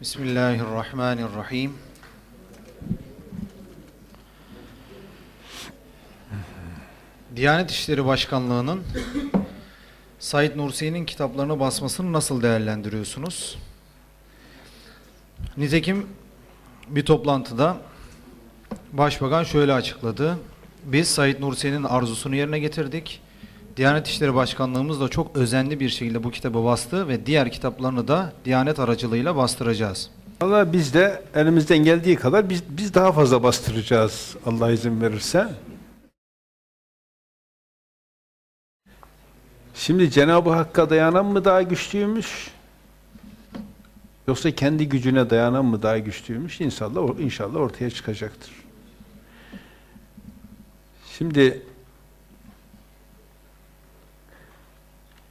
Bismillahirrahmanirrahim. Diyanet İşleri Başkanlığı'nın Said Nursi'nin kitaplarını basmasını nasıl değerlendiriyorsunuz? Nitekim bir toplantıda Başbakan şöyle açıkladı. Biz Said Nursi'nin arzusunu yerine getirdik. Diyanet İşleri Başkanlığımız da çok özenli bir şekilde bu kitabı bastı ve diğer kitaplarını da Diyanet aracılığıyla bastıracağız. Valla biz de elimizden geldiği kadar biz, biz daha fazla bastıracağız Allah izin verirse. Şimdi Cenab-ı Hakk'a dayanan mı daha güçlüymüş? Yoksa kendi gücüne dayanan mı daha güçlüymüş? İnşallah, inşallah ortaya çıkacaktır. Şimdi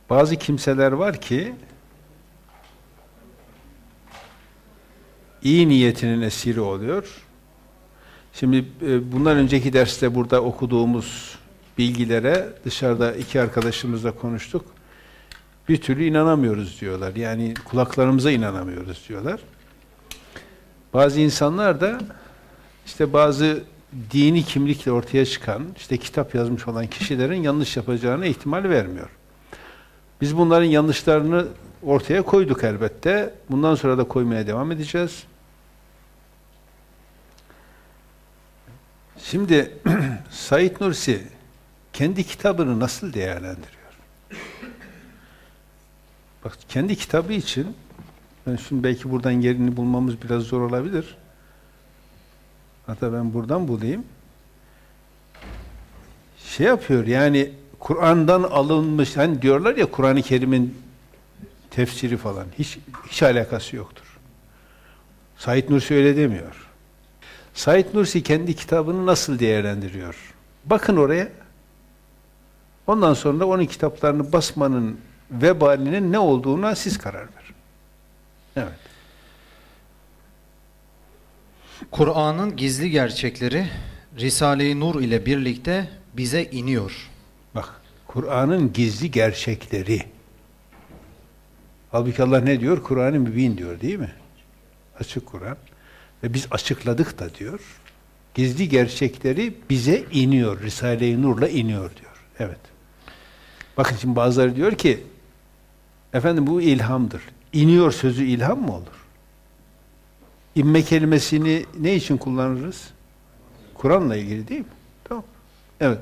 bazı kimseler var ki iyi niyetinin esiri oluyor. Şimdi e, bundan önceki derste burada okuduğumuz bilgilere dışarıda iki arkadaşımızla konuştuk. Bir türlü inanamıyoruz diyorlar. Yani kulaklarımıza inanamıyoruz diyorlar. Bazı insanlar da işte bazı dini kimlikle ortaya çıkan, işte kitap yazmış olan kişilerin yanlış yapacağına ihtimal vermiyor. Biz bunların yanlışlarını ortaya koyduk elbette. Bundan sonra da koymaya devam edeceğiz. Şimdi Said Nursi kendi kitabını nasıl değerlendiriyor? Bak kendi kitabı için ben şimdi belki buradan yerini bulmamız biraz zor olabilir. Hatta ben buradan bulayım. Şey yapıyor yani Kur'an'dan alınmış hani diyorlar ya Kur'an-ı Kerim'in tefsiri falan hiç hiç alakası yoktur. Said Nursi öyle demiyor. Said Nursi kendi kitabını nasıl değerlendiriyor? Bakın oraya. Ondan sonra onun kitaplarını basmanın vebalinin ne olduğuna siz karar verin. Evet. Kur'an'ın gizli gerçekleri Risale-i Nur ile birlikte bize iniyor. Kur'an'ın gizli gerçekleri. Halbuki Allah ne diyor? Kur'an-ı Mübin diyor değil mi? Açık Kur'an. Ve biz açıkladık da diyor. Gizli gerçekleri bize iniyor. Risale-i Nur'la iniyor diyor. Evet. Bakın şimdi bazıları diyor ki efendim bu ilhamdır. İniyor sözü ilham mı olur? İnme kelimesini ne için kullanırız? Kur'an'la ilgili değil mi? Tamam. Evet.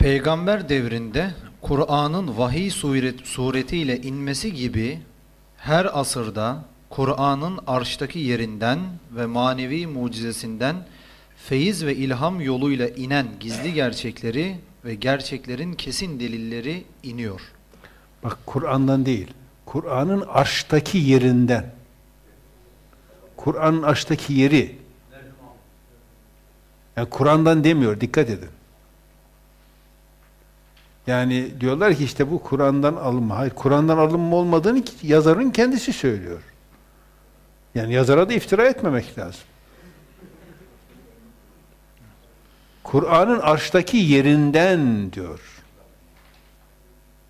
Peygamber devrinde Kur'an'ın vahiy suret, suretiyle inmesi gibi her asırda Kur'an'ın arştaki yerinden ve manevi mucizesinden feyiz ve ilham yoluyla inen gizli gerçekleri ve gerçeklerin kesin delilleri iniyor. Bak Kur'an'dan değil, Kur'an'ın arştaki yerinden. Kur'an'ın arştaki yeri. Yani Kur'an'dan demiyor, dikkat edin. Yani diyorlar ki işte bu Kur'an'dan alınma. Hayır, Kur'an'dan alınma olmadığını yazarın kendisi söylüyor. Yani yazara da iftira etmemek lazım. Kur'an'ın arştaki yerinden diyor.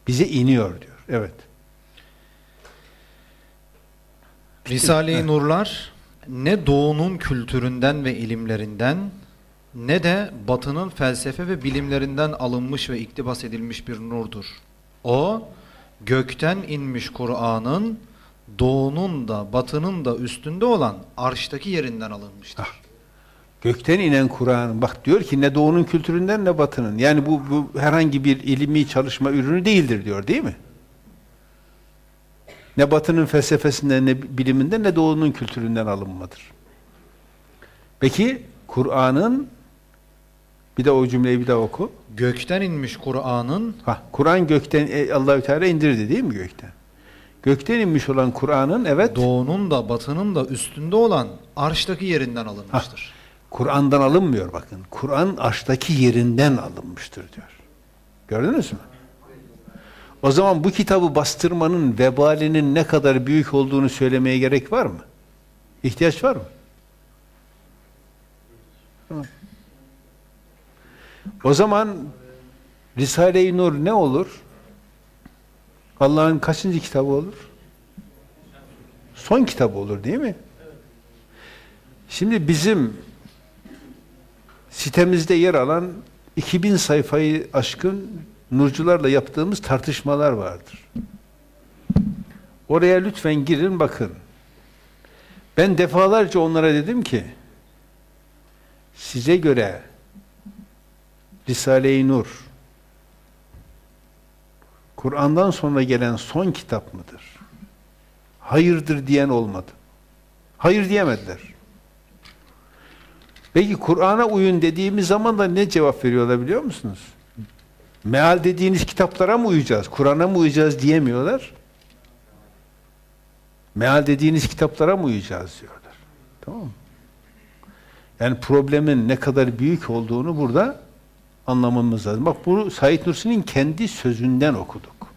Bize iniyor diyor. Evet. Risale-i Nurlar ne doğunun kültüründen ve ilimlerinden ne de batının felsefe ve bilimlerinden alınmış ve iktibas edilmiş bir nurdur. O gökten inmiş Kur'an'ın doğunun da batının da üstünde olan arştaki yerinden alınmıştır. Ah, gökten inen Kur'an bak diyor ki ne doğunun kültüründen ne batının. Yani bu, bu herhangi bir ilmi çalışma ürünü değildir diyor değil mi? Ne batının felsefesinden ne biliminden ne doğunun kültüründen alınmadır. Peki Kur'an'ın bir de o cümleyi bir daha oku. Gökten inmiş Kur'an'ın Kur'an gökten e, Allahü Teala indirdi değil mi gökten? Gökten inmiş olan Kur'an'ın evet doğunun da batının da üstünde olan arştaki yerinden alınmıştır. Kur'an'dan alınmıyor bakın. Kur'an arştaki yerinden alınmıştır diyor. Gördünüz mü? O zaman bu kitabı bastırmanın vebalinin ne kadar büyük olduğunu söylemeye gerek var mı? İhtiyaç var mı? O zaman Risale-i Nur ne olur? Allah'ın kaçıncı kitabı olur? son kitap olur değil mi? Şimdi bizim sitemizde yer alan 2000 sayfayı aşkın nurcularla yaptığımız tartışmalar vardır. Oraya lütfen girin bakın. Ben defalarca onlara dedim ki size göre Risale-i Nur Kur'an'dan sonra gelen son kitap mıdır? Hayırdır diyen olmadı. Hayır diyemediler. Peki Kur'an'a uyun dediğimiz zaman da ne cevap veriyorlar biliyor musunuz? Meal dediğiniz kitaplara mı uyacağız, Kur'an'a mı uyacağız diyemiyorlar. Meal dediğiniz kitaplara mı uyacağız diyorlar. Tamam mı? Yani problemin ne kadar büyük olduğunu burada anlamamız lazım. Bak bunu Said Nursi'nin kendi sözünden okuduk.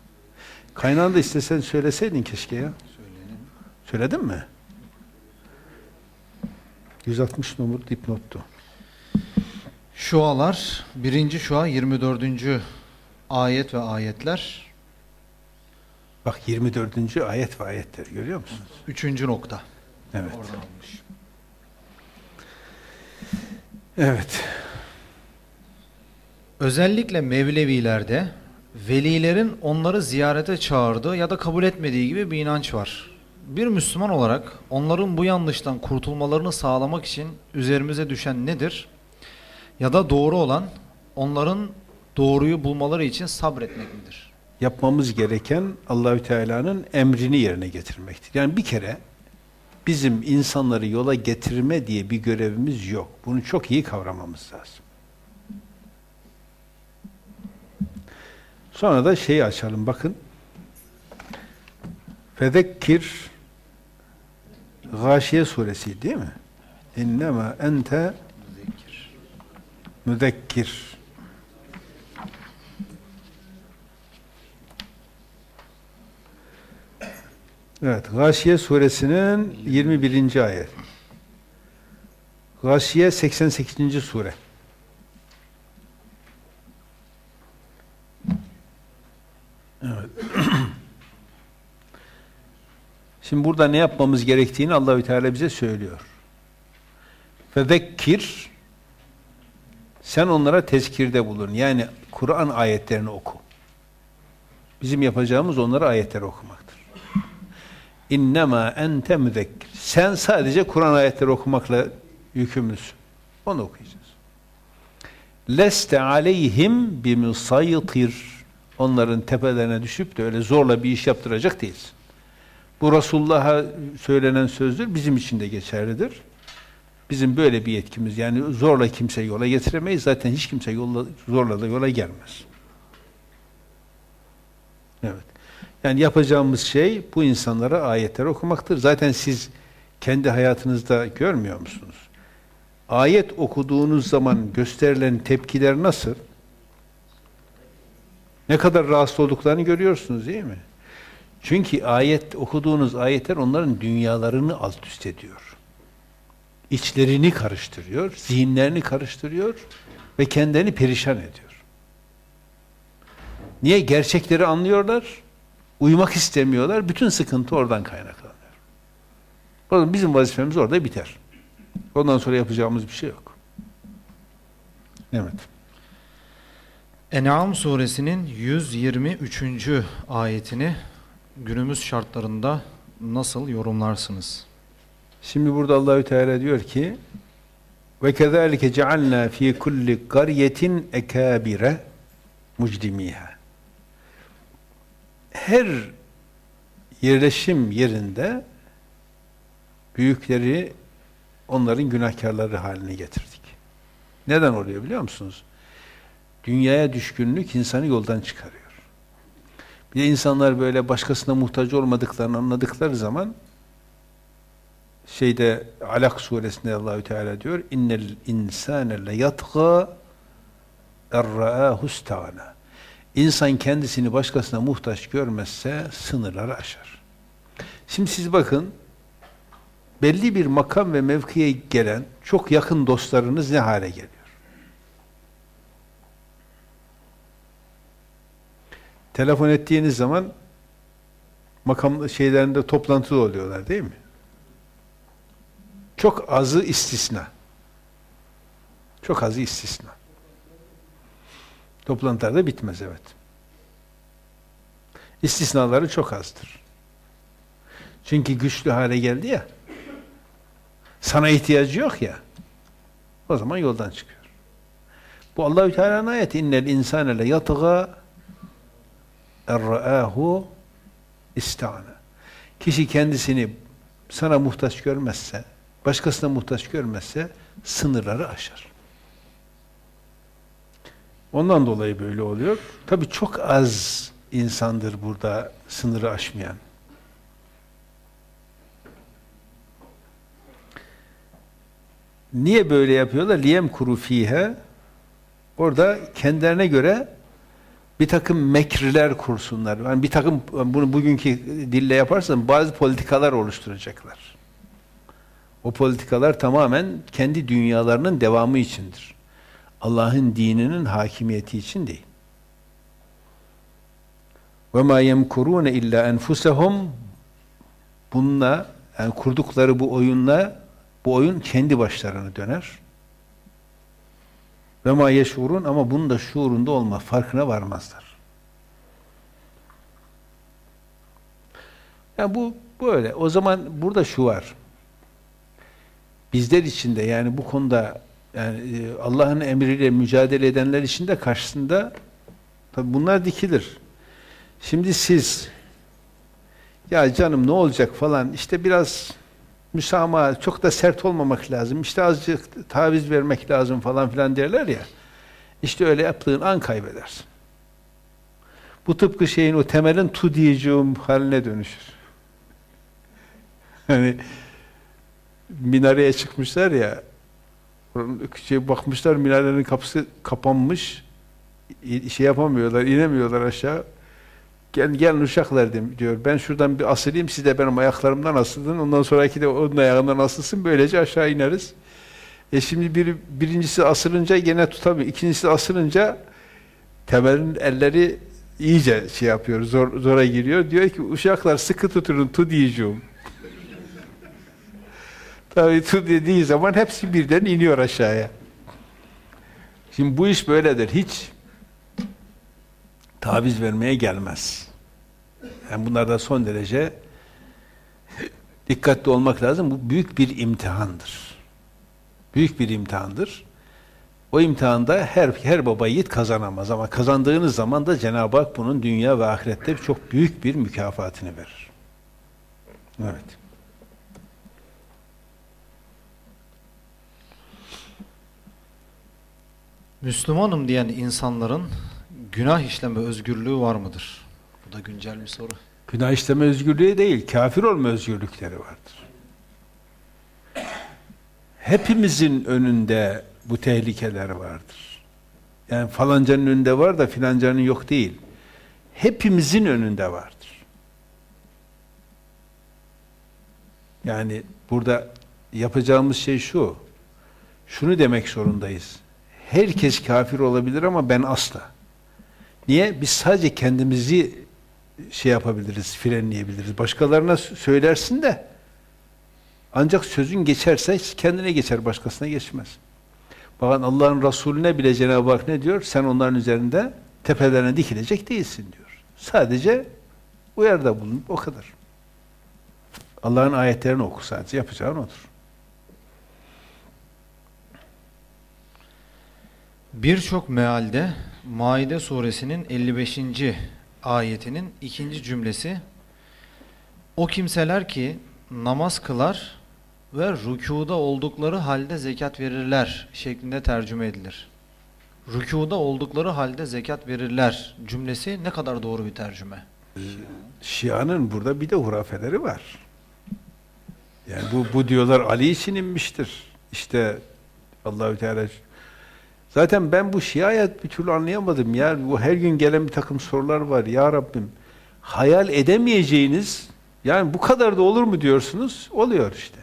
Kaynağını da istesen söyleseydin keşke ya. Söyleyelim. Söyledin mi? 160 numara dipnottu. Şualar, birinci şua 24. ayet ve ayetler, Bak 24. ayet ve ayetler görüyor musunuz? üçüncü nokta. Evet. Oradan almış. Evet. Özellikle Mevlevilerde velilerin onları ziyarete çağırdığı ya da kabul etmediği gibi bir inanç var. Bir Müslüman olarak onların bu yanlıştan kurtulmalarını sağlamak için üzerimize düşen nedir? Ya da doğru olan onların doğruyu bulmaları için sabretmek midir? Yapmamız gereken Allahü Teala'nın emrini yerine getirmektir. Yani bir kere bizim insanları yola getirme diye bir görevimiz yok. Bunu çok iyi kavramamız lazım. Sonra da şeyi açalım bakın. Fezekkir Gâşiye suresi değil mi? İnnemâ ente müzekkir. Evet, Gâşiye suresinin 21. ayet. Gâşiye 88. sure. Şimdi burada ne yapmamız gerektiğini Allahü Teala bize söylüyor. Fezekkir sen onlara tezkirde bulun. Yani Kur'an ayetlerini oku. Bizim yapacağımız onlara ayetleri okumaktır. İnnemâ ente müzekkir. Sen sadece Kur'an ayetleri okumakla yükümlüsün. Onu okuyacağız. Leste aleyhim bimusaytir. Onların tepelerine düşüp de öyle zorla bir iş yaptıracak değilsin. Bu Resulullah'a söylenen sözdür, bizim için de geçerlidir. Bizim böyle bir yetkimiz, yani zorla kimse yola getiremeyiz. Zaten hiç kimse yolla, zorla da yola gelmez. Evet. Yani yapacağımız şey bu insanlara ayetler okumaktır. Zaten siz kendi hayatınızda görmüyor musunuz? Ayet okuduğunuz zaman gösterilen tepkiler nasıl? Ne kadar rahatsız olduklarını görüyorsunuz değil mi? Çünkü ayet okuduğunuz ayetler onların dünyalarını alt üst ediyor. İçlerini karıştırıyor, zihinlerini karıştırıyor ve kendilerini perişan ediyor. Niye? Gerçekleri anlıyorlar, uyumak istemiyorlar, bütün sıkıntı oradan kaynaklanıyor. O bizim vazifemiz orada biter. Ondan sonra yapacağımız bir şey yok. Evet. En'am suresinin 123. ayetini günümüz şartlarında nasıl yorumlarsınız? Şimdi burada Allahü Teala diyor ki: "Ve kezalike cealna fi kulli qaryetin ekabire mucdimiha." Her yerleşim yerinde büyükleri onların günahkarları haline getirdik. Neden oluyor biliyor musunuz? Dünyaya düşkünlük insanı yoldan çıkarıyor. Bir de insanlar böyle başkasına muhtaç olmadıklarını anladıkları zaman şeyde Alak suresinde Allahü Teala diyor innel insane le yatga erraahu istagna. İnsan kendisini başkasına muhtaç görmezse sınırları aşar. Şimdi siz bakın belli bir makam ve mevkiye gelen çok yakın dostlarınız ne hale geliyor? Telefon ettiğiniz zaman makam şeylerinde toplantılı oluyorlar değil mi? Çok azı istisna. Çok azı istisna. Toplantılarda bitmez evet. İstisnaları çok azdır. Çünkü güçlü hale geldi ya. Sana ihtiyacı yok ya. O zaman yoldan çıkıyor. Bu Allahü Teala'nın ayeti innel insane le erraahu istana. Kişi kendisini sana muhtaç görmezse, başkasına muhtaç görmezse sınırları aşar. Ondan dolayı böyle oluyor. Tabii çok az insandır burada sınırı aşmayan. Niye böyle yapıyorlar? Liyem kuru fihe. Orada kendilerine göre bir takım mekriler kursunlar. Yani bir takım bunu bugünkü dille yaparsan bazı politikalar oluşturacaklar. O politikalar tamamen kendi dünyalarının devamı içindir. Allah'ın dininin hakimiyeti için değil. Ve ma yemkurune illa enfusahum bununla yani kurdukları bu oyunla bu oyun kendi başlarına döner. Ve ma yeşurun ama bunun da şuurunda olma, farkına varmazlar. Yani bu böyle. O zaman burada şu var. Bizler içinde yani bu konuda yani e, Allah'ın emriyle mücadele edenler için de karşısında tabi bunlar dikilir. Şimdi siz ya canım ne olacak falan işte biraz müsamaha çok da sert olmamak lazım. İşte azıcık taviz vermek lazım falan filan derler ya. İşte öyle yaptığın an kaybedersin. Bu tıpkı şeyin o temelin tu diyeceğim haline dönüşür. Hani minareye çıkmışlar ya şey bakmışlar minarenin kapısı kapanmış şey yapamıyorlar, inemiyorlar aşağı. Gel, gelin uşaklar diyor. Ben şuradan bir asılayım, siz de benim ayaklarımdan asılın. Ondan sonraki de onun ayağından asılsın. Böylece aşağı ineriz. E şimdi bir, birincisi asılınca gene tutamıyor. İkincisi asılınca temelin elleri iyice şey yapıyor, zor, zora giriyor. Diyor ki uşaklar sıkı tutun, tu diyeceğim. Tabii tu dediği zaman hepsi birden iniyor aşağıya. Şimdi bu iş böyledir. Hiç taviz vermeye gelmez. Yani bunlarda son derece dikkatli olmak lazım. Bu büyük bir imtihandır. Büyük bir imtihandır. O imtihanda her her baba yiğit kazanamaz ama kazandığınız zaman da Cenab-ı Hak bunun dünya ve ahirette çok büyük bir mükafatını verir. Evet. Müslümanım diyen insanların günah işleme özgürlüğü var mıdır? Bu da güncel bir soru. Günah işleme özgürlüğü değil, kafir olma özgürlükleri vardır. Hepimizin önünde bu tehlikeler vardır. Yani falancanın önünde var da filancanın yok değil. Hepimizin önünde vardır. Yani burada yapacağımız şey şu. Şunu demek zorundayız. Herkes kafir olabilir ama ben asla. Niye? Biz sadece kendimizi şey yapabiliriz, frenleyebiliriz. Başkalarına söylersin de ancak sözün geçerse kendine geçer, başkasına geçmez. Bakın Allah'ın Resulüne bile Cenab-ı Hak ne diyor? Sen onların üzerinde tepelerine dikilecek değilsin diyor. Sadece uyarda bulun, o kadar. Allah'ın ayetlerini oku sadece, yapacağın odur. Birçok mealde Maide suresinin 55. ayetinin ikinci cümlesi O kimseler ki namaz kılar ve rükuda oldukları halde zekat verirler şeklinde tercüme edilir. Rükuda oldukları halde zekat verirler cümlesi ne kadar doğru bir tercüme? Şia'nın burada bir de hurafeleri var. Yani bu, bu diyorlar Ali için inmiştir. İşte Allahü Teala Zaten ben bu Şia'ya bir türlü anlayamadım. Ya bu her gün gelen bir takım sorular var. Ya Rabbim hayal edemeyeceğiniz yani bu kadar da olur mu diyorsunuz? Oluyor işte.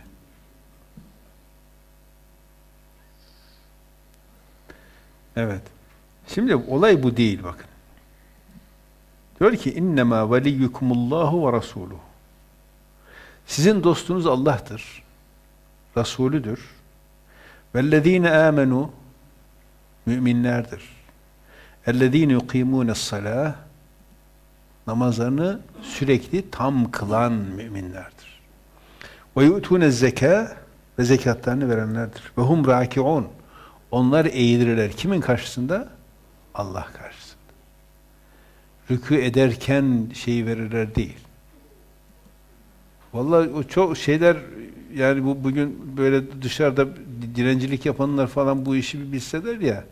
Evet. Şimdi olay bu değil bakın. Diyor ki innema veliyyukumullahu ve rasuluhu. Sizin dostunuz Allah'tır. Resulüdür. Vellezine amenu müminlerdir. Ellezine yuqimune salah namazlarını sürekli tam kılan müminlerdir. Yu'tune zeka ve zekatlarını verenlerdir. Ve hum rakiun. Onlar eğilirler. Kimin karşısında? Allah karşısında. Rükû ederken şeyi verirler değil. Vallahi o çok şeyler yani bu bugün böyle dışarıda direncilik yapanlar falan bu işi bilseler ya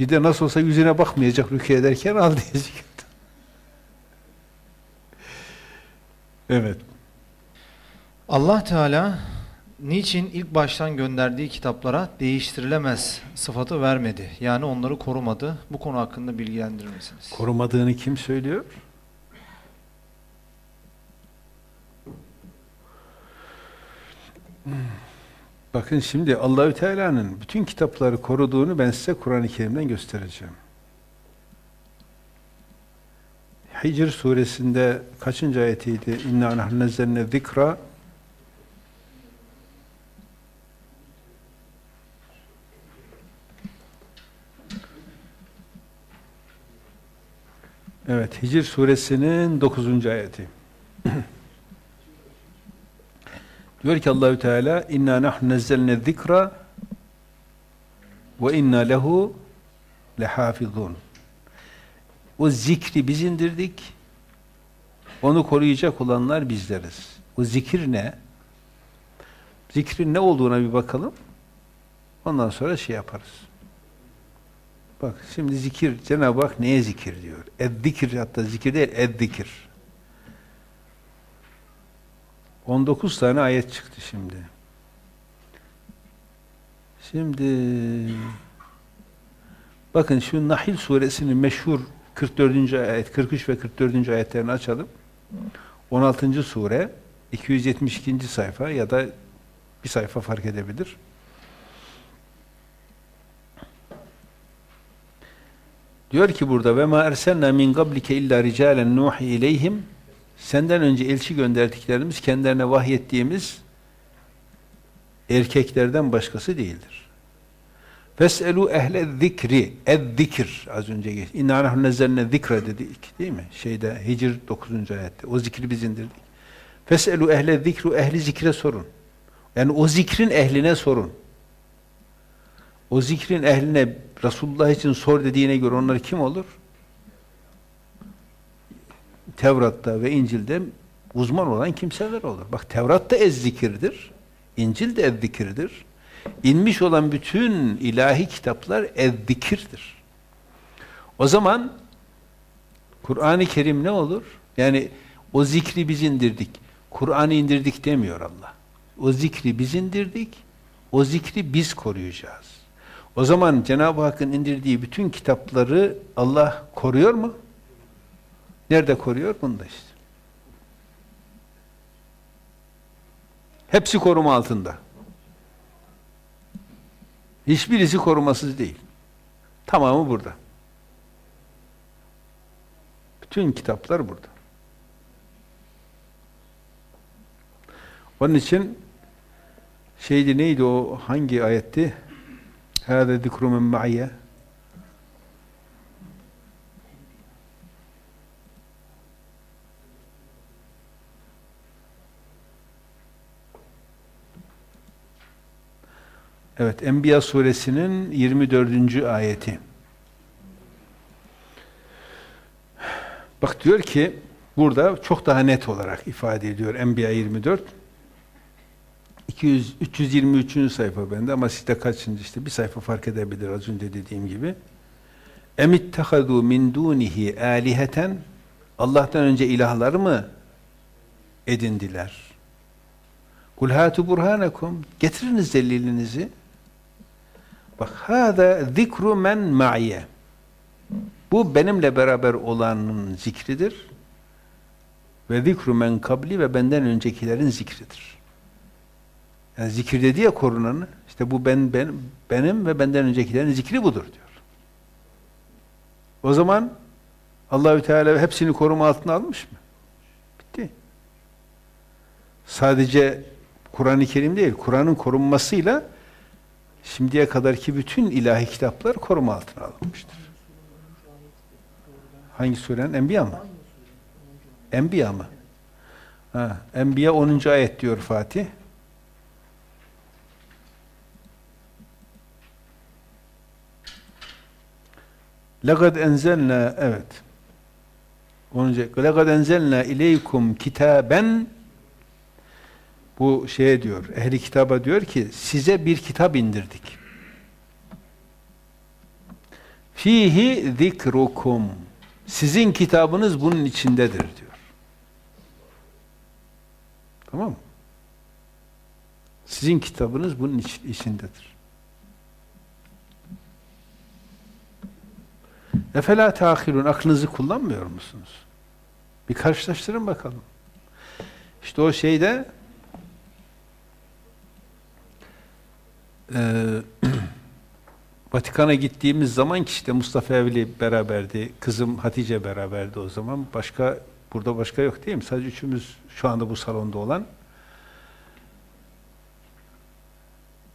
bir de nasıl olsa yüzüne bakmayacak rükû ederken al diyecek. evet. Allah Teala niçin ilk baştan gönderdiği kitaplara değiştirilemez sıfatı vermedi? Yani onları korumadı. Bu konu hakkında bilgilendirir misiniz? Korumadığını kim söylüyor? Bakın şimdi Allahü Teala'nın bütün kitapları koruduğunu ben size Kur'an-ı Kerim'den göstereceğim. Hicr suresinde kaçıncı ayetiydi? İnna nahnu nazzalna zikra Evet, Hicr suresinin 9. ayeti. Diyor ki Allahü Teala inna nahnu nazzalna zikra ve inna lehu lehafizun. O zikri biz indirdik. Onu koruyacak olanlar bizleriz. O zikir ne? Zikrin ne olduğuna bir bakalım. Ondan sonra şey yaparız. Bak şimdi zikir, Cenab-ı Hak neye zikir diyor? Ezzikir hatta zikir değil, ezzikir. 19 tane ayet çıktı şimdi. Şimdi bakın şu Nahil suresinin meşhur 44. ayet, 43 ve 44. ayetlerini açalım. 16. sure 272. sayfa ya da bir sayfa fark edebilir. Diyor ki burada ve ma erselna min qablike illa ricalen nuhi ileyhim senden önce elçi gönderdiklerimiz kendilerine vahyettiğimiz erkeklerden başkası değildir. Feselu ehle zikri, ez-zikr az önce geç. İnna nahnu nezzelne zikra dedik değil mi? Şeyde Hicr 9. ayette. O zikri biz indirdik. Feselu ehle zikru ehli zikre sorun. Yani o zikrin ehline sorun. O zikrin ehline Resulullah için sor dediğine göre onlar kim olur? Tevrat'ta ve İncil'de uzman olan kimseler olur. Bak Tevrat da ez-zikirdir. İncil de ez-zikirdir. İnmiş olan bütün ilahi kitaplar ez-zikirdir. O zaman Kur'an-ı Kerim ne olur? Yani o zikri biz indirdik. Kur'an'ı indirdik demiyor Allah. O zikri biz indirdik. O zikri biz koruyacağız. O zaman Cenab-ı Hakk'ın indirdiği bütün kitapları Allah koruyor mu? Nerede koruyor? Bunda işte. Hepsi koruma altında. Hiçbirisi korumasız değil. Tamamı burada. Bütün kitaplar burada. Onun için şeydi neydi o hangi ayetti? Hâze zikru men Evet, Enbiya suresinin 24. ayeti. Bak diyor ki, burada çok daha net olarak ifade ediyor Enbiya 24. 200, 323. sayfa bende ama sizde kaçıncı işte bir sayfa fark edebilir az önce dediğim gibi. Emittehadu min dunihi aliheten Allah'tan önce ilahlar mı edindiler? Kul hatu burhanakum getiriniz delilinizi. Bak hâzâ zikru men ma'iye. Bu benimle beraber olanın zikridir. Ve zikru men kabli ve benden öncekilerin zikridir. Yani zikir dedi ya korunanı. İşte bu ben, ben benim ve benden öncekilerin zikri budur diyor. O zaman Allahü Teala hepsini koruma altına almış mı? Bitti. Sadece Kur'an-ı Kerim değil, Kur'an'ın korunmasıyla şimdiye kadarki bütün ilahi kitaplar koruma altına alınmıştır. Hangi surenin? Enbiya mı? Enbiya mı? Ha, Enbiya 10. ayet diyor Fatih. Lagad enzelna evet. 10. Lagad enzelna ileykum kitaben bu şeye diyor, ehli kitaba diyor ki size bir kitap indirdik. Fihi zikrukum. Sizin kitabınız bunun içindedir diyor. Tamam mı? Sizin kitabınız bunun iç, içindedir. Efela tahirun aklınızı kullanmıyor musunuz? Bir karşılaştırın bakalım. İşte o şeyde e, Vatikan'a gittiğimiz zaman ki işte Mustafa Evli beraberdi, kızım Hatice beraberdi o zaman. Başka burada başka yok değil mi? Sadece üçümüz şu anda bu salonda olan.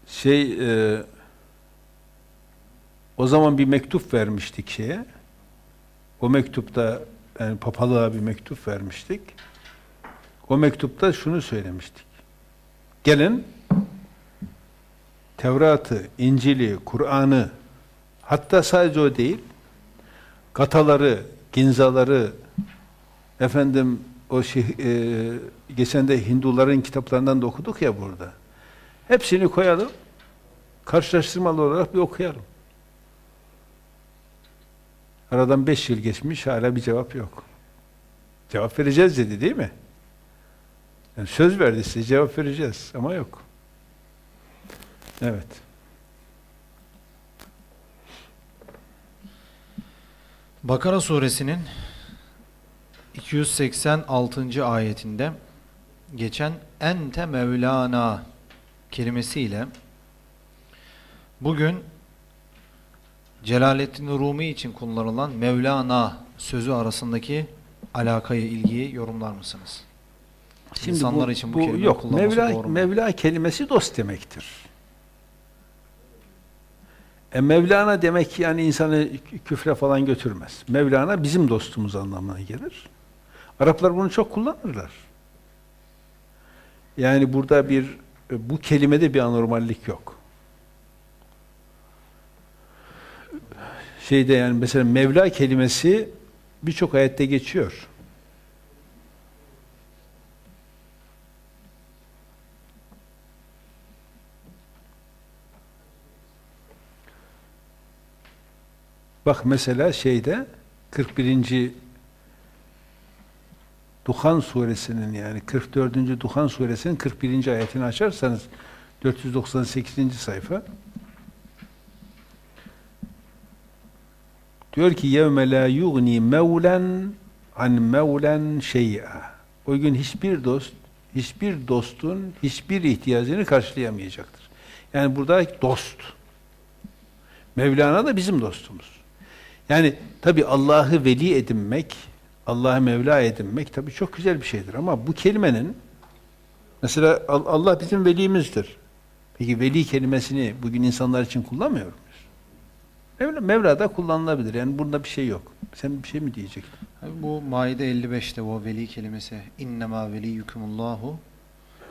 Şey e, o zaman bir mektup vermiştik şeye. O mektupta yani papalığa bir mektup vermiştik. O mektupta şunu söylemiştik. Gelin Tevrat'ı, İncil'i, Kur'an'ı hatta sadece o değil kataları, ginzaları efendim o şey, e, geçen de Hinduların kitaplarından da okuduk ya burada. Hepsini koyalım. Karşılaştırmalı olarak bir okuyalım. Aradan beş yıl geçmiş, hala bir cevap yok. Cevap vereceğiz dedi değil mi? Yani söz verdi size cevap vereceğiz ama yok. Evet. Bakara suresinin 286. ayetinde geçen ente mevlana kelimesiyle bugün Celaleddin Rumi için kullanılan Mevlana sözü arasındaki alakayı, ilgiyi yorumlar mısınız? Şimdi İnsanlar bu, için bu, bu kelime yok. kullanması Mevla, doğru mu? Mevla kelimesi dost demektir. E Mevlana demek ki yani insanı küfre falan götürmez. Mevlana bizim dostumuz anlamına gelir. Araplar bunu çok kullanırlar. Yani burada bir e, bu kelimede bir anormallik yok. Şeyde yani mesela Mevla kelimesi birçok ayette geçiyor. Bak mesela şeyde 41. Duhan suresinin yani 44. Duhan suresinin 41. ayetini açarsanız 498. sayfa diyor ki yevme la yugni mevlen an mevlen şey'a o gün hiçbir dost hiçbir dostun hiçbir ihtiyacını karşılayamayacaktır. Yani burada dost. Mevlana da bizim dostumuz. Yani tabi Allah'ı veli edinmek, Allah'ı Mevla edinmek tabi çok güzel bir şeydir ama bu kelimenin mesela Al- Allah bizim velimizdir. Peki veli kelimesini bugün insanlar için kullanmıyor muyuz? Mevla, Mevla da kullanılabilir. Yani bunda bir şey yok. Sen bir şey mi diyecektin? Abi Bu Maide 55'te o veli kelimesi innema veliyukumullahu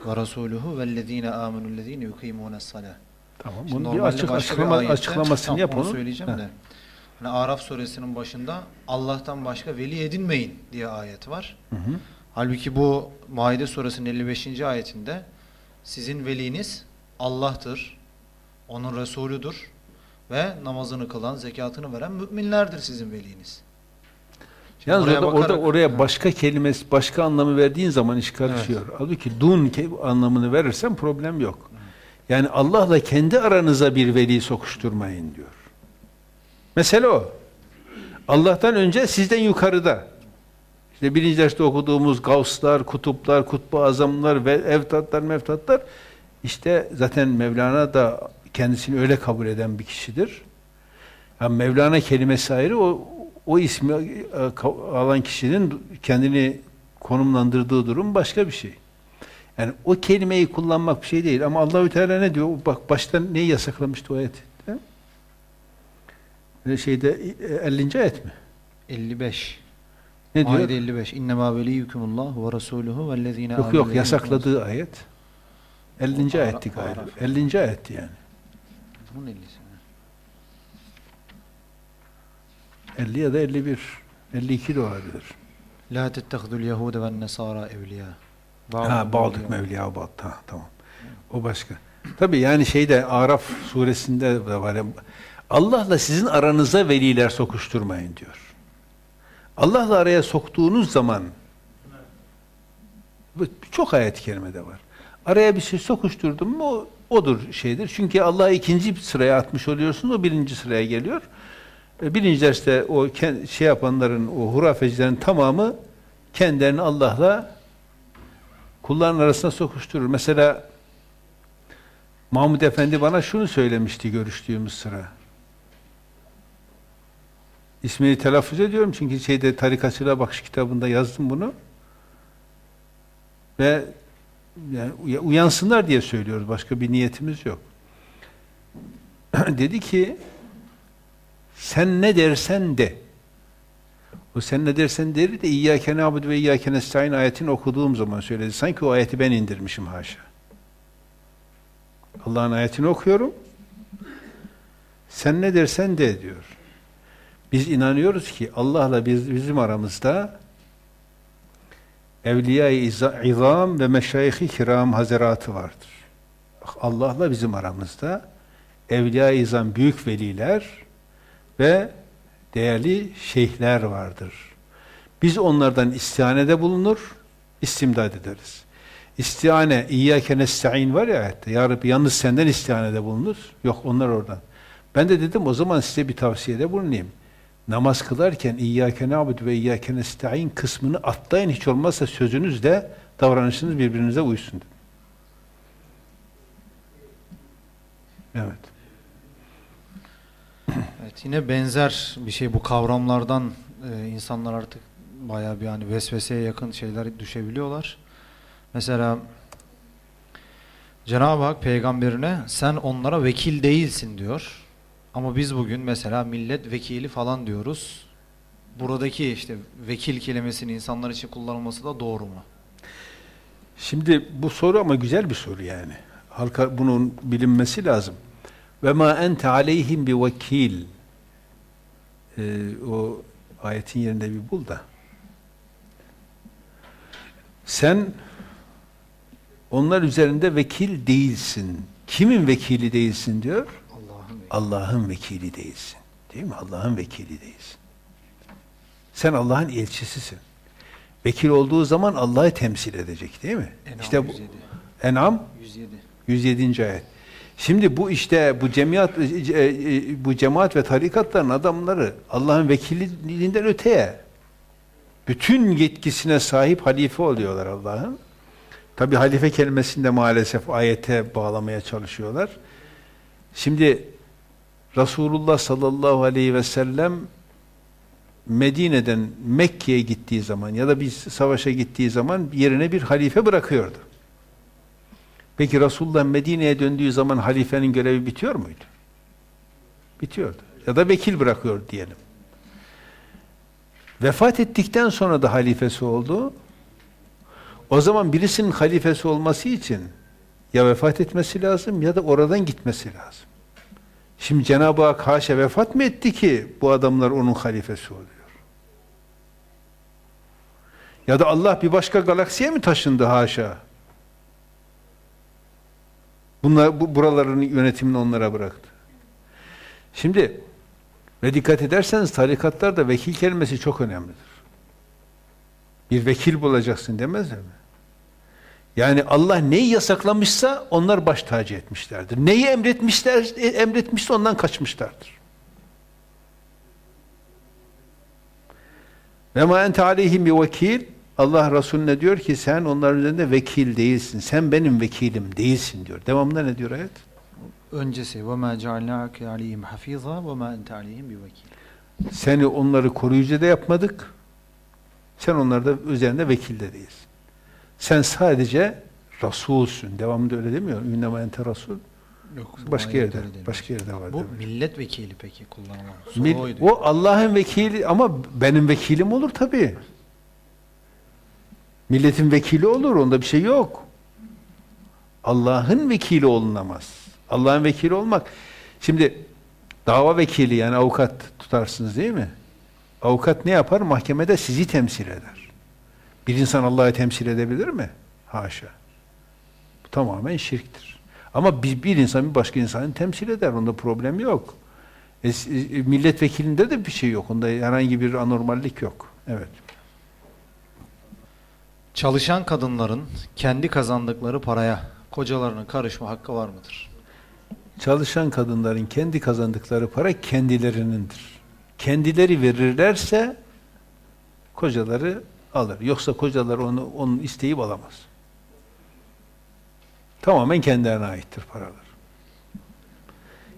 ve rasuluhu vellezine amenullezine yukimunes salah. Tamam. Bunun bir açık, açıklama, ayette- açıklamasını yap onu onu. söyleyeceğim Ha. de. Hani Araf suresinin başında Allah'tan başka veli edinmeyin diye ayet var. Hı hı. Halbuki bu Maide suresinin 55. ayetinde sizin veliniz Allah'tır, onun Resulüdür ve namazını kılan, zekatını veren müminlerdir sizin veliniz. Şimdi Yalnız oraya orada, orada bakarak- oraya Ha. başka kelimesi, başka anlamı verdiğin zaman iş karışıyor. Halbuki dun anlamını verirsen problem yok. Yani Allah'la kendi aranıza bir veli sokuşturmayın diyor. Mesele o. Allah'tan önce sizden yukarıda. İşte birinci derste okuduğumuz gavslar, kutuplar, kutbu azamlar ve evtatlar, mevtatlar işte zaten Mevlana da kendisini öyle kabul eden bir kişidir. Yani Mevlana kelimesi ayrı, o, o ismi e, alan kişinin kendini konumlandırdığı durum başka bir şey. Yani o kelimeyi kullanmak bir şey değil ama Allahü Teala ne diyor? Bak başta neyi yasaklamıştı o ayet? Böyle şeyde 50. ayet mi? 55. Ne diyor? Maide 55. İnnemâ veliyyukumullah ve rasûluhu vellezîne Yok yok yasakladığı ayet. 50. O ayetti galiba. Araf. 50. ayetti yani. Bunun 50'si. 50 ya da 51. 52 de olabilir. La tettehidul yehude ve nesara evliya. Ha, Bağlık Mevliya Bağ. Ha, tamam. O başka. Tabii yani şeyde Araf suresinde de var. Allah'la sizin aranıza veliler sokuşturmayın diyor. Allah'la araya soktuğunuz zaman çok ayet-i kerimede var. Araya bir şey sokuşturdun mu odur şeydir. Çünkü Allah'ı ikinci sıraya atmış oluyorsun, o birinci sıraya geliyor. E, Birinci derste o şey yapanların, o hurafecilerin tamamı kendilerini Allah'la kulların arasına sokuşturur. Mesela Mahmud Efendi bana şunu söylemişti görüştüğümüz sıra. İsmini telaffuz ediyorum çünkü şeyde tarikatçılığa bakış kitabında yazdım bunu. Ve yani uya- uyansınlar diye söylüyoruz. Başka bir niyetimiz yok. Dedi ki sen ne dersen de o sen ne dersen deri de İyyâke nâbudu ve İyyâke nestaîn ayetini okuduğum zaman söyledi. Sanki o ayeti ben indirmişim haşa. Allah'ın ayetini okuyorum. Sen ne dersen de diyor. Biz inanıyoruz ki Allah'la biz, bizim aramızda Evliya-i İza- İzam ve Meşayih-i Kiram Hazaratı vardır. Allah'la bizim aramızda Evliya-i İzam büyük veliler ve değerli şeyhler vardır. Biz onlardan istihanede bulunur, istimdad ederiz. İstihane, İyyâke nesta'in var ya ayette. Ya Rabbi yalnız senden istihanede bulunur. Yok onlar oradan. Ben de dedim o zaman size bir tavsiyede bulunayım. Namaz kılarken İyyâke na'budu ve İyyâke nesta'in kısmını atlayın hiç olmazsa sözünüzle davranışınız birbirinize uysun. Evet. Evet, yine benzer bir şey bu kavramlardan e, insanlar artık bayağı bir hani vesveseye yakın şeyler düşebiliyorlar. Mesela Cenab-ı Hak peygamberine sen onlara vekil değilsin diyor. Ama biz bugün mesela millet vekili falan diyoruz. Buradaki işte vekil kelimesinin insanlar için kullanılması da doğru mu? Şimdi bu soru ama güzel bir soru yani. Halka bunun bilinmesi lazım. Ve ma ente aleyhim bi vekil. Ee, o ayetin yerinde bir bul da. Sen onlar üzerinde vekil değilsin. Kimin vekili değilsin diyor? Allah'ın vekili değilsin. Değil mi? Allah'ın vekili değilsin. Sen Allah'ın elçisisin. Vekil olduğu zaman Allah'ı temsil edecek değil mi? En'am işte bu 107. En'am 107. 107. ayet. Şimdi bu işte bu cemiyat e, e, bu cemaat ve tarikatların adamları Allah'ın vekilliğinden öteye bütün yetkisine sahip halife oluyorlar Allah'ın. Tabi halife kelimesini de maalesef ayete bağlamaya çalışıyorlar. Şimdi Resulullah sallallahu aleyhi ve sellem Medine'den Mekke'ye gittiği zaman ya da bir savaşa gittiği zaman yerine bir halife bırakıyordu. Peki Resulullah Medine'ye döndüğü zaman halifenin görevi bitiyor muydu? Bitiyordu. Ya da vekil bırakıyor diyelim. Vefat ettikten sonra da halifesi oldu. O zaman birisinin halifesi olması için ya vefat etmesi lazım ya da oradan gitmesi lazım. Şimdi Cenab-ı Hak haşa vefat mı etti ki bu adamlar onun halifesi oluyor? Ya da Allah bir başka galaksiye mi taşındı haşa? Bunlar bu buraların yönetimini onlara bıraktı. Şimdi ve dikkat ederseniz tarikatlarda vekil kelimesi çok önemlidir. Bir vekil bulacaksın demezler mi? Yani Allah neyi yasaklamışsa onlar baş tacı etmişlerdir. Neyi emretmişler, e, emretmişse ondan kaçmışlardır. Ve ma ente aleyhim bi vekil. Allah Resulüne diyor ki sen onların üzerinde vekil değilsin. Sen benim vekilim değilsin diyor. Devamında ne diyor ayet? Öncesi ve ma cealnake aleyhim hafiza ve ma ente aleyhim bi vekil. Seni onları koruyucu da yapmadık. Sen onlarda üzerinde vekil de değilsin. Sen sadece Rasulsün. Devamında öyle demiyor. Ünnema ente rasul. Yok, Başka yerde. Başka yerde var. Bu demek. milletvekili peki kullanılan. Mil- o Allah'ın vekili ama benim vekilim olur tabii. Milletin vekili olur. Onda bir şey yok. Allah'ın vekili olunamaz. Allah'ın vekili olmak. Şimdi dava vekili yani avukat tutarsınız değil mi? Avukat ne yapar? Mahkemede sizi temsil eder. Bir insan Allah'ı temsil edebilir mi? Haşa. Bu tamamen şirktir. Ama bir, bir insan bir başka insanı temsil eder. Onda problem yok. E, e, milletvekilinde de bir şey yok. Onda herhangi bir anormallik yok. Evet. Çalışan kadınların kendi kazandıkları paraya kocalarının karışma hakkı var mıdır? Çalışan kadınların kendi kazandıkları para kendilerinindir. Kendileri verirlerse kocaları alır. Yoksa kocalar onu onun isteyip alamaz. Tamamen kendilerine aittir paralar.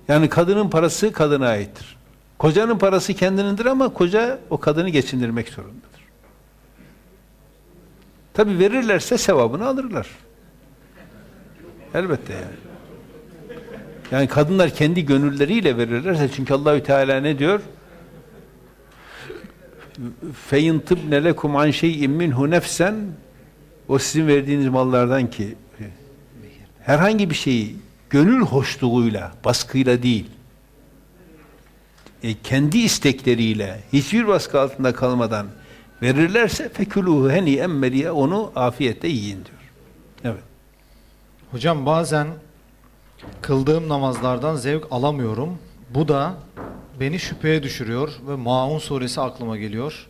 Yani kadının parası kadına aittir. Kocanın parası kendinindir ama koca o kadını geçindirmek zorundadır. Tabi verirlerse sevabını alırlar. Elbette yani. Yani kadınlar kendi gönülleriyle verirlerse çünkü Allahü Teala ne diyor? Feyin tıbne lekum an şey'in minhu nefsen o sizin verdiğiniz mallardan ki herhangi bir şeyi gönül hoşluğuyla, baskıyla değil, e, kendi istekleriyle, hiçbir baskı altında kalmadan verirlerse fekuluhu heni emmeriye onu afiyetle yiyin diyor. Evet. Hocam bazen kıldığım namazlardan zevk alamıyorum. Bu da beni şüpheye düşürüyor ve Maun suresi aklıma geliyor.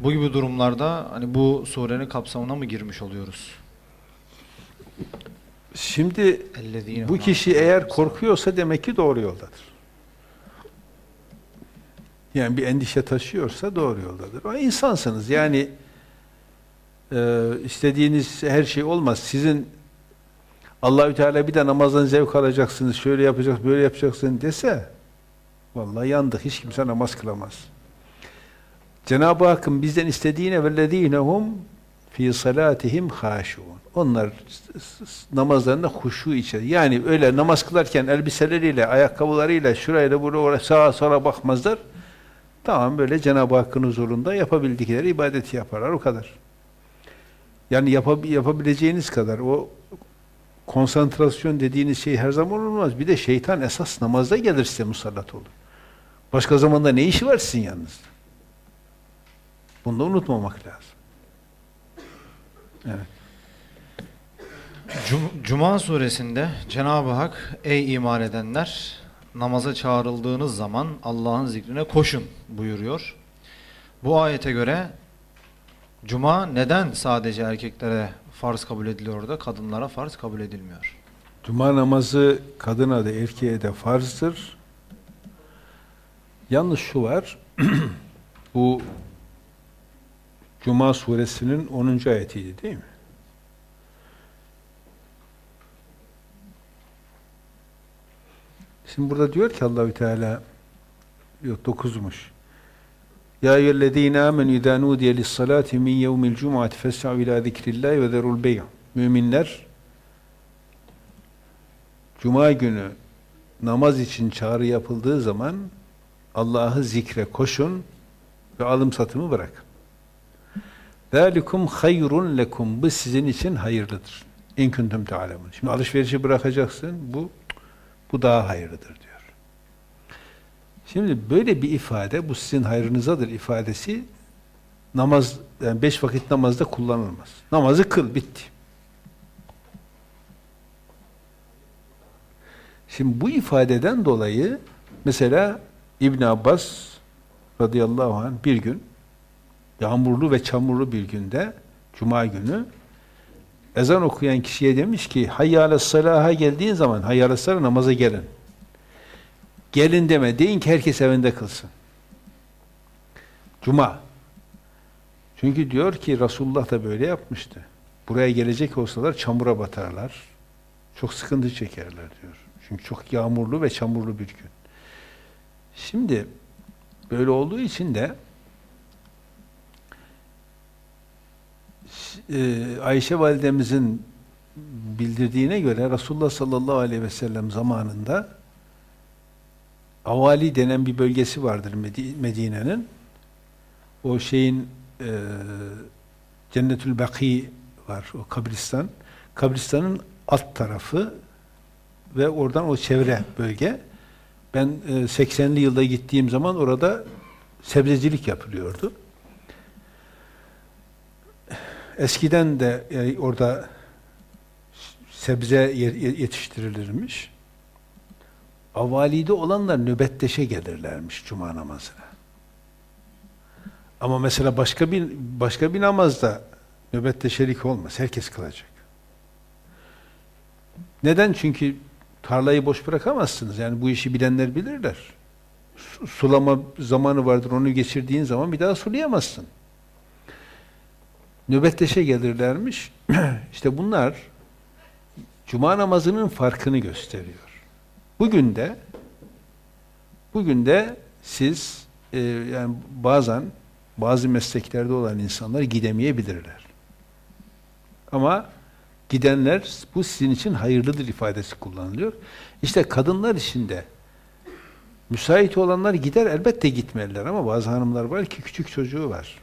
Bu gibi durumlarda hani bu surenin kapsamına mı girmiş oluyoruz? Şimdi bu kişi eğer korkuyorsa demek ki doğru yoldadır. Yani bir endişe taşıyorsa doğru yoldadır. Ama insansınız yani e, istediğiniz her şey olmaz. Sizin Allahü Teala bir de namazdan zevk alacaksınız, şöyle yapacaksınız, böyle yapacaksınız dese vallahi yandık. Hiç kimse namaz kılamaz. Cenab-ı Hakk'ın bizden istediğine vellezînehum fî salâtihim hâşûn. Onlar namazlarında huşu içer. Yani öyle namaz kılarken elbiseleriyle, ayakkabılarıyla, şurayla buraya sağa sola bakmazlar. Tamam böyle Cenab-ı Hakk'ın huzurunda yapabildikleri ibadeti yaparlar. O kadar. Yani yapab- yapabileceğiniz kadar o konsantrasyon dediğiniz şey her zaman olmaz. Bir de şeytan esas namazda gelir size musallat olur. Başka zamanda ne işi var sizin yanınızda? Bunu da unutmamak lazım. Evet. Cum- Cuma suresinde Cenab-ı Hak ey iman edenler namaza çağrıldığınız zaman Allah'ın zikrine koşun buyuruyor. Bu ayete göre Cuma neden sadece erkeklere farz kabul ediliyor da kadınlara farz kabul edilmiyor? Cuma namazı kadına da erkeğe de farzdır. Yalnız şu var, bu Cuma suresinin 10. ayetiydi değil mi? Şimdi burada diyor ki Allahü Teala yok 9'muş. Ya eyyühellezîne âmenû idâ nûdiye lis-salâti min yevmil cum'ati fes'au ilâ zikrillâhi ve zerul bey'. Müminler Cuma günü namaz için çağrı yapıldığı zaman Allah'ı zikre koşun ve alım satımı bırakın. ذَٰلِكُمْ hayrun lekum Bu sizin için hayırlıdır. İn kuntum te'alemun. Şimdi alışverişi bırakacaksın. Bu bu daha hayırlıdır diyor. Şimdi böyle bir ifade, bu sizin hayrınızadır ifadesi namaz, yani beş vakit namazda kullanılmaz. Namazı kıl, bitti. Şimdi bu ifadeden dolayı mesela İbn Abbas radıyallahu anh bir gün yağmurlu ve çamurlu bir günde cuma günü ezan okuyan kişiye demiş ki hayyâle salaha geldiğin zaman hayyâle salah namaza gelin. Gelin deme. Deyin ki herkes evinde kılsın. Cuma. Çünkü diyor ki Resulullah da böyle yapmıştı. Buraya gelecek olsalar çamura batarlar. Çok sıkıntı çekerler diyor. Çünkü çok yağmurlu ve çamurlu bir gün. Şimdi böyle olduğu için de e, Ayşe validemizin bildirdiğine göre Resulullah sallallahu aleyhi ve sellem zamanında Avali denen bir bölgesi vardır Medine'nin. O şeyin e, Cennetül Baki var, o kabristan. Kabristanın alt tarafı ve oradan o çevre bölge. Ben e, 80'li yılda gittiğim zaman orada sebzecilik yapılıyordu. Eskiden de yani orada sebze yetiştirilirmiş. Avalide olanlar nöbetteşe gelirlermiş cuma namazına. Ama mesela başka bir başka bir namazda nöbetteşelik olmaz. Herkes kılacak. Neden? Çünkü tarlayı boş bırakamazsınız. Yani bu işi bilenler bilirler. Sulama zamanı vardır. Onu geçirdiğin zaman bir daha sulayamazsın. Nöbetteşe gelirlermiş. İşte bunlar cuma namazının farkını gösteriyor. Bugün de bugün de siz e, yani bazen bazı mesleklerde olan insanlar gidemeyebilirler. Ama gidenler bu sizin için hayırlıdır ifadesi kullanılıyor. İşte kadınlar için de müsait olanlar gider elbette gitmeliler ama bazı hanımlar var ki küçük çocuğu var.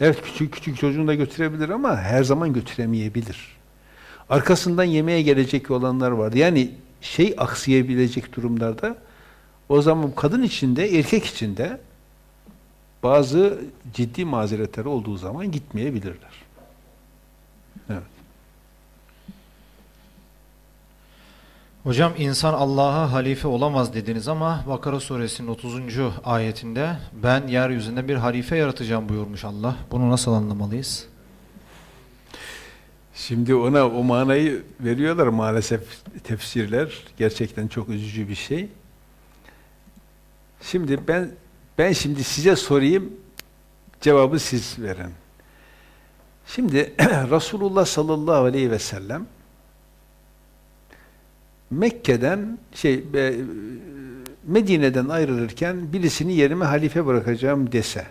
Evet küçük küçük çocuğunu da götürebilir ama her zaman götüremeyebilir. Arkasından yemeğe gelecek olanlar var. Yani şey aksayabilecek durumlarda o zaman kadın içinde, erkek içinde bazı ciddi mazeretler olduğu zaman gitmeyebilirler. Hocam insan Allah'a halife olamaz dediniz ama Bakara suresinin 30. ayetinde ben yeryüzünde bir halife yaratacağım buyurmuş Allah. Bunu nasıl anlamalıyız? Şimdi ona o manayı veriyorlar maalesef tefsirler. Gerçekten çok üzücü bir şey. Şimdi ben ben şimdi size sorayım, cevabı siz verin. Şimdi Resulullah sallallahu aleyhi ve sellem Mekke'den şey Medine'den ayrılırken birisini yerime halife bırakacağım dese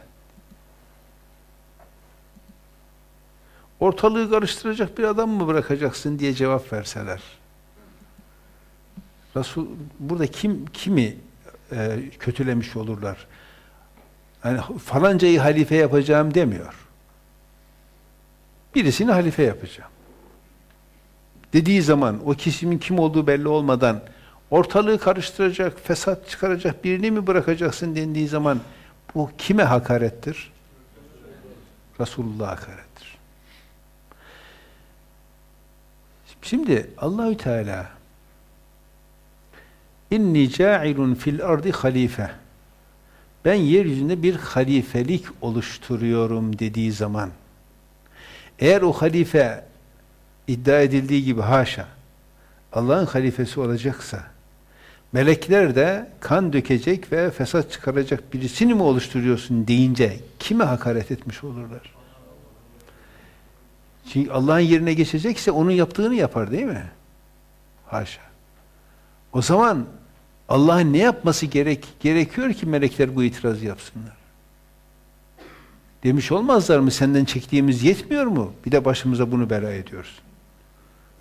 ortalığı karıştıracak bir adam mı bırakacaksın diye cevap verseler. Resul burada kim kimi e, kötülemiş olurlar? Yani falancayı halife yapacağım demiyor. Birisini halife yapacağım. Dediği zaman o kişinin kim olduğu belli olmadan ortalığı karıştıracak, fesat çıkaracak birini mi bırakacaksın dendiği zaman bu kime hakarettir? Resulullah'a hakarettir. Şimdi Allahü Teala inni ca'ilun fil ardi halife ben yeryüzünde bir halifelik oluşturuyorum dediği zaman eğer o halife iddia edildiği gibi haşa Allah'ın halifesi olacaksa melekler de kan dökecek ve fesat çıkaracak birisini mi oluşturuyorsun deyince kime hakaret etmiş olurlar? Çünkü Allah'ın yerine geçecekse onun yaptığını yapar değil mi? Haşa. O zaman Allah'ın ne yapması gerek gerekiyor ki melekler bu itirazı yapsınlar? Demiş olmazlar mı? Senden çektiğimiz yetmiyor mu? Bir de başımıza bunu bela ediyoruz.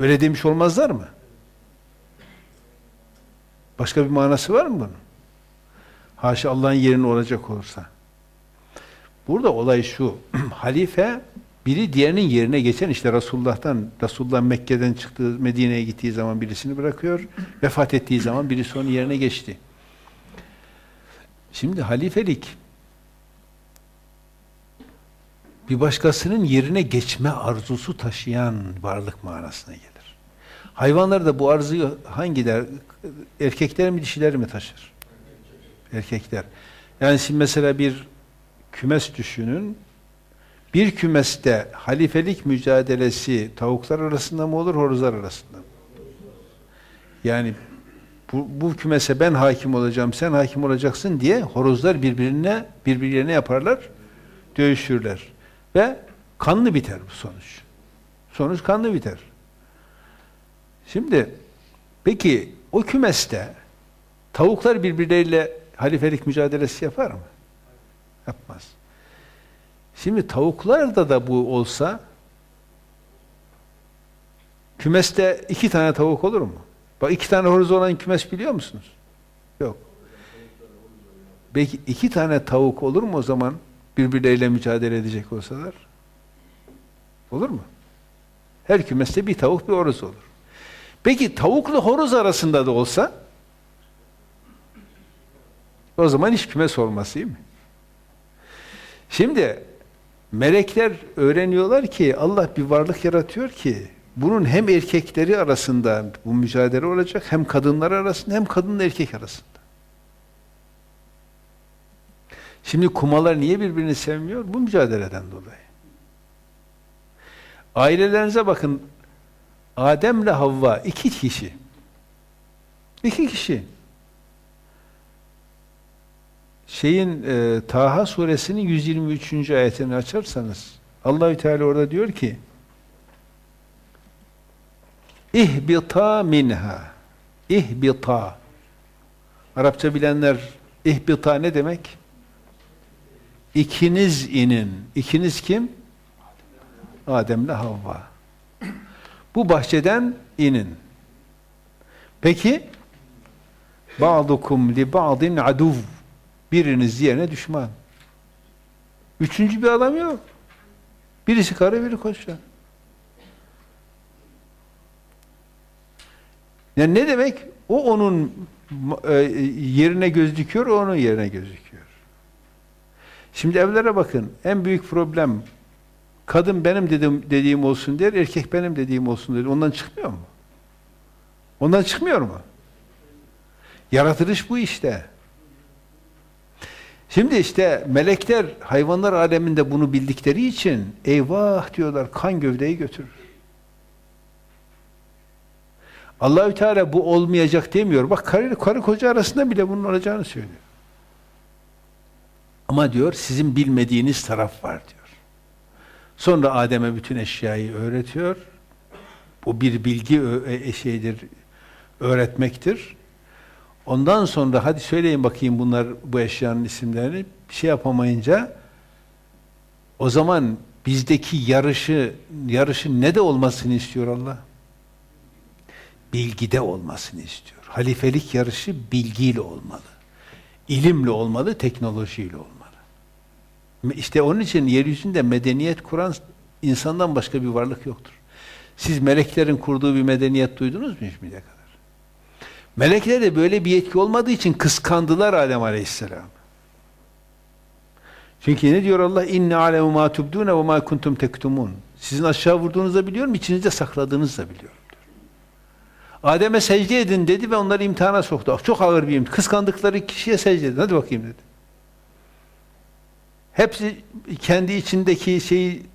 Öyle demiş olmazlar mı? Başka bir manası var mı bunun? Haşa Allah'ın yerine olacak olursa. Burada olay şu. halife biri diğerinin yerine geçen işte Resulullah'tan, Resulullah Mekke'den çıktığı Medine'ye gittiği zaman birisini bırakıyor. Vefat ettiği zaman birisi onun yerine geçti. Şimdi halifelik bir başkasının yerine geçme arzusu taşıyan varlık manasına gelir. Hayvanlar da bu arzuyu hangi der? Erkekler mi dişiler mi taşır? Erkekler. Yani şimdi mesela bir kümes düşünün. Bir kümeste halifelik mücadelesi tavuklar arasında mı olur, horozlar arasında mı? Yani bu, bu kümese ben hakim olacağım, sen hakim olacaksın diye horozlar birbirine birbirlerine yaparlar, dövüşürler. Ve kanlı biter bu sonuç. Sonuç kanlı biter. Şimdi peki o kümeste tavuklar birbirleriyle halifelik mücadelesi yapar mı? Yapmaz. Şimdi tavuklarda da bu olsa Kümeste iki tane tavuk olur mu? Bak iki tane horoz olan kümes biliyor musunuz? Yok. Belki iki tane tavuk olur mu o zaman birbirleriyle mücadele edecek olsalar? Olur mu? Her kümeste bir tavuk bir horoz olur. Peki tavukla horoz arasında da olsa o zaman hiç kümes olmaz değil mi? Şimdi melekler öğreniyorlar ki Allah bir varlık yaratıyor ki bunun hem erkekleri arasında bu mücadele olacak hem kadınlar arasında hem kadınla erkek arasında. Şimdi kumalar niye birbirini sevmiyor? Bu mücadeleden dolayı. Ailelerinize bakın. Adem'le Havva iki kişi. İki kişi. Şeyin e, Taha suresinin 123. ayetini açarsanız Allahü Teala orada diyor ki İhbita minha. İhbita. Arapça bilenler ihbita ne demek? İkiniz inin. İkiniz kim? Adem'le Havva. Bu bahçeden inin. Peki ba'dukum li ba'din aduv. Biriniz diğerine düşman. Üçüncü bir adam yok. Birisi karı, biri koca. Yani ne demek? O onun e, yerine gözüküyor, o onun yerine gözüküyor. Şimdi evlere bakın. En büyük problem kadın benim dedim, dediğim olsun der, erkek benim dediğim olsun der. Ondan çıkmıyor mu? Ondan çıkmıyor mu? Yaratılış bu işte. Şimdi işte melekler hayvanlar aleminde bunu bildikleri için eyvah diyorlar kan gövdeyi götürür. Allahü Teala bu olmayacak demiyor. Bak karı, karı koca arasında bile bunun olacağını söylüyor. Ama diyor sizin bilmediğiniz taraf var diyor. Sonra Adem'e bütün eşyayı öğretiyor. Bu bir bilgi e, şeydir, öğretmektir. Ondan sonra hadi söyleyin bakayım bunlar bu eşyanın isimlerini. Bir şey yapamayınca o zaman bizdeki yarışı yarışın ne de olmasını istiyor Allah? Bilgide olmasını istiyor. Halifelik yarışı bilgiyle olmalı. İlimle olmalı, teknolojiyle olmalı. İşte onun için yeryüzünde medeniyet kuran insandan başka bir varlık yoktur. Siz meleklerin kurduğu bir medeniyet duydunuz mu şimdiye kadar? Meleklerde böyle bir yetki olmadığı için kıskandılar Adem Aleyhisselam. Çünkü ne diyor Allah? İnne alemu ma tubdune ve ma kuntum tektumun. Sizin aşağı vurduğunuzu da biliyorum, içinizde sakladığınızı da biliyorum. Adem'e secde edin dedi ve onları imtihana soktu. Çok ağır bir imtihan. Kıskandıkları kişiye secde edin. Hadi bakayım dedi. Hepsi kendi içindeki şeyi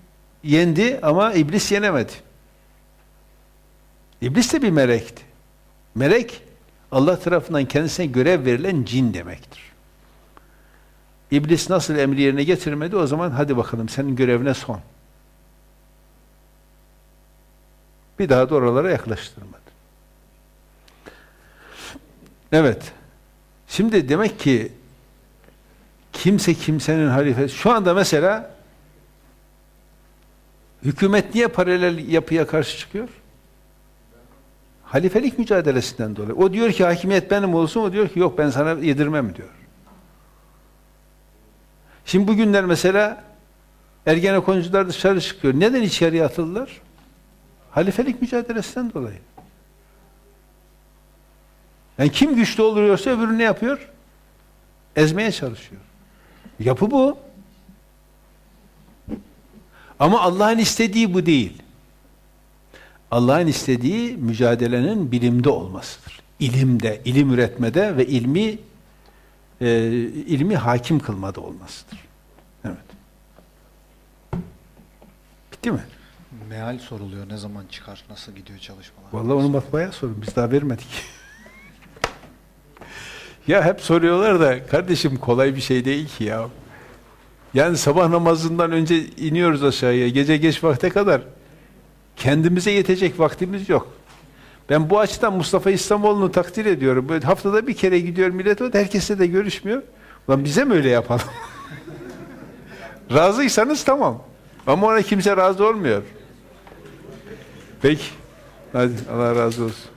yendi ama iblis yenemedi. İblis de bir melekti. Melek Allah tarafından kendisine görev verilen cin demektir. İblis nasıl emri yerine getirmedi o zaman hadi bakalım senin görevine son. Bir daha da oralara yaklaştırmadı. Evet. Şimdi demek ki kimse kimsenin halifesi. Şu anda mesela hükümet niye paralel yapıya karşı çıkıyor? Halifelik mücadelesinden dolayı. O diyor ki hakimiyet benim olsun, o diyor ki yok ben sana yedirmem diyor. Şimdi bugünler mesela Ergenekoncular dışarı çıkıyor. Neden içeriye atıldılar? Halifelik mücadelesinden dolayı. Yani kim güçlü oluyorsa öbürü ne yapıyor? Ezmeye çalışıyor. Yapı bu. Ama Allah'ın istediği bu değil. Allah'ın istediği mücadelenin bilimde olmasıdır. İlimde, ilim üretmede ve ilmi e, ilmi hakim kılmada olmasıdır. Evet. Bitti mi? Meal soruluyor. Ne zaman çıkar? Nasıl gidiyor çalışmalar? Vallahi onu matbaaya sorun. Biz daha vermedik. ya hep soruyorlar da kardeşim kolay bir şey değil ki ya. Yani sabah namazından önce iniyoruz aşağıya. Gece geç vakte kadar kendimize yetecek vaktimiz yok. Ben bu açıdan Mustafa İslamoğlu'nu takdir ediyorum. Böyle haftada bir kere gidiyor millet o herkesle de görüşmüyor. Ulan bize mi öyle yapalım? Razıysanız tamam. Ama ona kimse razı olmuyor. Peki. Hadi Allah razı olsun.